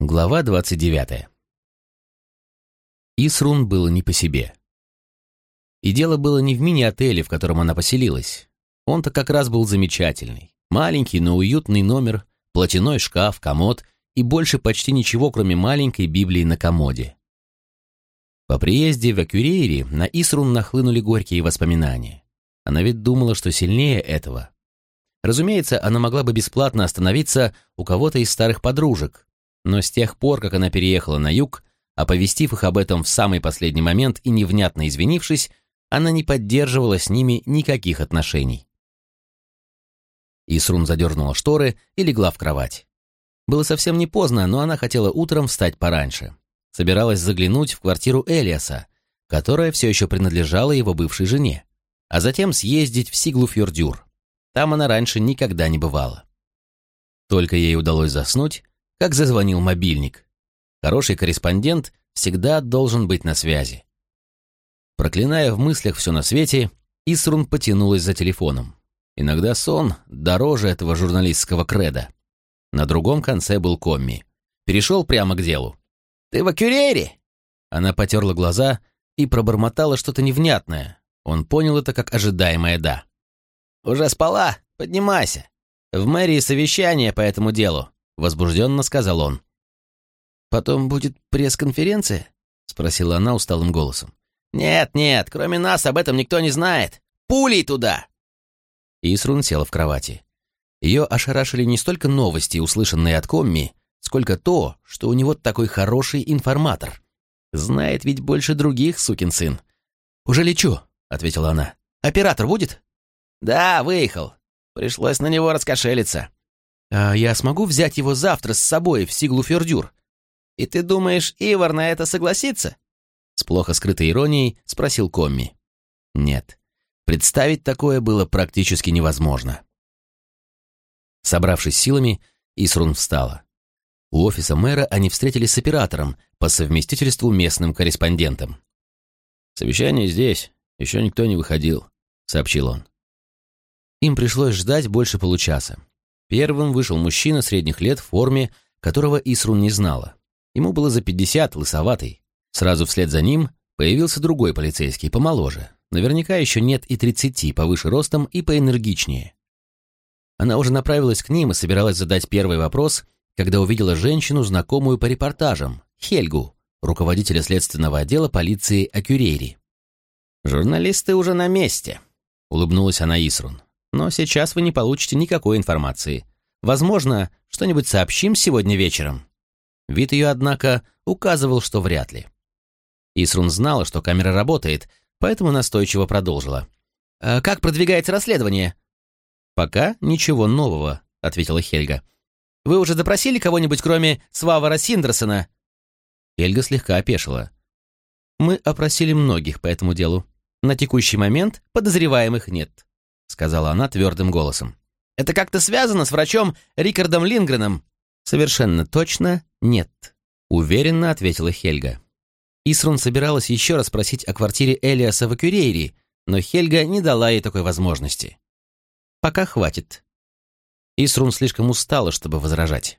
Глава 29. Исрун было не по себе. И дело было не в мини-отеле, в котором она поселилась. Он-то как раз был замечательный. Маленький, но уютный номер, платяной шкаф, комод и больше почти ничего, кроме маленькой Библии на комоде. По приезде в Акюрейри на Исрун нахлынули горькие воспоминания. Она ведь думала, что сильнее этого. Разумеется, она могла бы бесплатно остановиться у кого-то из старых подружек, но с тех пор, как она переехала на юг, оповестив их об этом в самый последний момент и невнятно извинившись, она не поддерживала с ними никаких отношений. Исрун задернула шторы и легла в кровать. Было совсем не поздно, но она хотела утром встать пораньше. Собиралась заглянуть в квартиру Элиаса, которая все еще принадлежала его бывшей жене, а затем съездить в Сиглуфьордюр. Там она раньше никогда не бывала. Только ей удалось заснуть, как зазвонил мобильник. Хороший корреспондент всегда должен быть на связи. Проклиная в мыслях все на свете, Исрун потянулась за телефоном. Иногда сон дороже этого журналистского креда. На другом конце был Комми. Перешел прямо к делу. «Ты в Акюрере?» Она потерла глаза и пробормотала что-то невнятное. Он понял это как ожидаемое «да». «Уже спала? Поднимайся. В мэрии совещание по этому делу возбужденно сказал он. «Потом будет пресс-конференция?» — спросила она усталым голосом. «Нет, нет, кроме нас об этом никто не знает. Пулей туда!» Исрун села в кровати. Ее ошарашили не столько новости, услышанные от Комми, сколько то, что у него такой хороший информатор. Знает ведь больше других, сукин сын. «Уже лечу», — ответила она. «Оператор будет?» «Да, выехал. Пришлось на него раскошелиться». А я смогу взять его завтра с собой в Сиглу-Фердюр? И ты думаешь, Ивар на это согласится? С плохо скрытой иронией спросил Комми. Нет, представить такое было практически невозможно. Собравшись силами, Исрун встала. У офиса мэра они встретились с оператором, по совместительству местным корреспондентом. «Совещание здесь, еще никто не выходил», — сообщил он. Им пришлось ждать больше получаса. Первым вышел мужчина средних лет в форме, которого Исрун не знала. Ему было за пятьдесят, лысоватый. Сразу вслед за ним появился другой полицейский, помоложе. Наверняка еще нет и тридцати, повыше ростом и поэнергичнее. Она уже направилась к ним и собиралась задать первый вопрос, когда увидела женщину, знакомую по репортажам, Хельгу, руководителя следственного отдела полиции Акюрейри. «Журналисты уже на месте», — улыбнулась она Исрун. Но сейчас вы не получите никакой информации. Возможно, что-нибудь сообщим сегодня вечером». Вид ее, однако, указывал, что вряд ли. Исрун знала, что камера работает, поэтому настойчиво продолжила. «А «Как продвигается расследование?» «Пока ничего нового», — ответила Хельга. «Вы уже допросили кого-нибудь, кроме Свавара Синдерсона?» Хельга слегка опешила. «Мы опросили многих по этому делу. На текущий момент подозреваемых нет. — сказала она твердым голосом. «Это как-то связано с врачом Рикардом Лингреном?» «Совершенно точно нет», — уверенно ответила Хельга. Исрун собиралась еще раз спросить о квартире Элиаса в Акюрейре, но Хельга не дала ей такой возможности. «Пока хватит». Исрун слишком устала, чтобы возражать.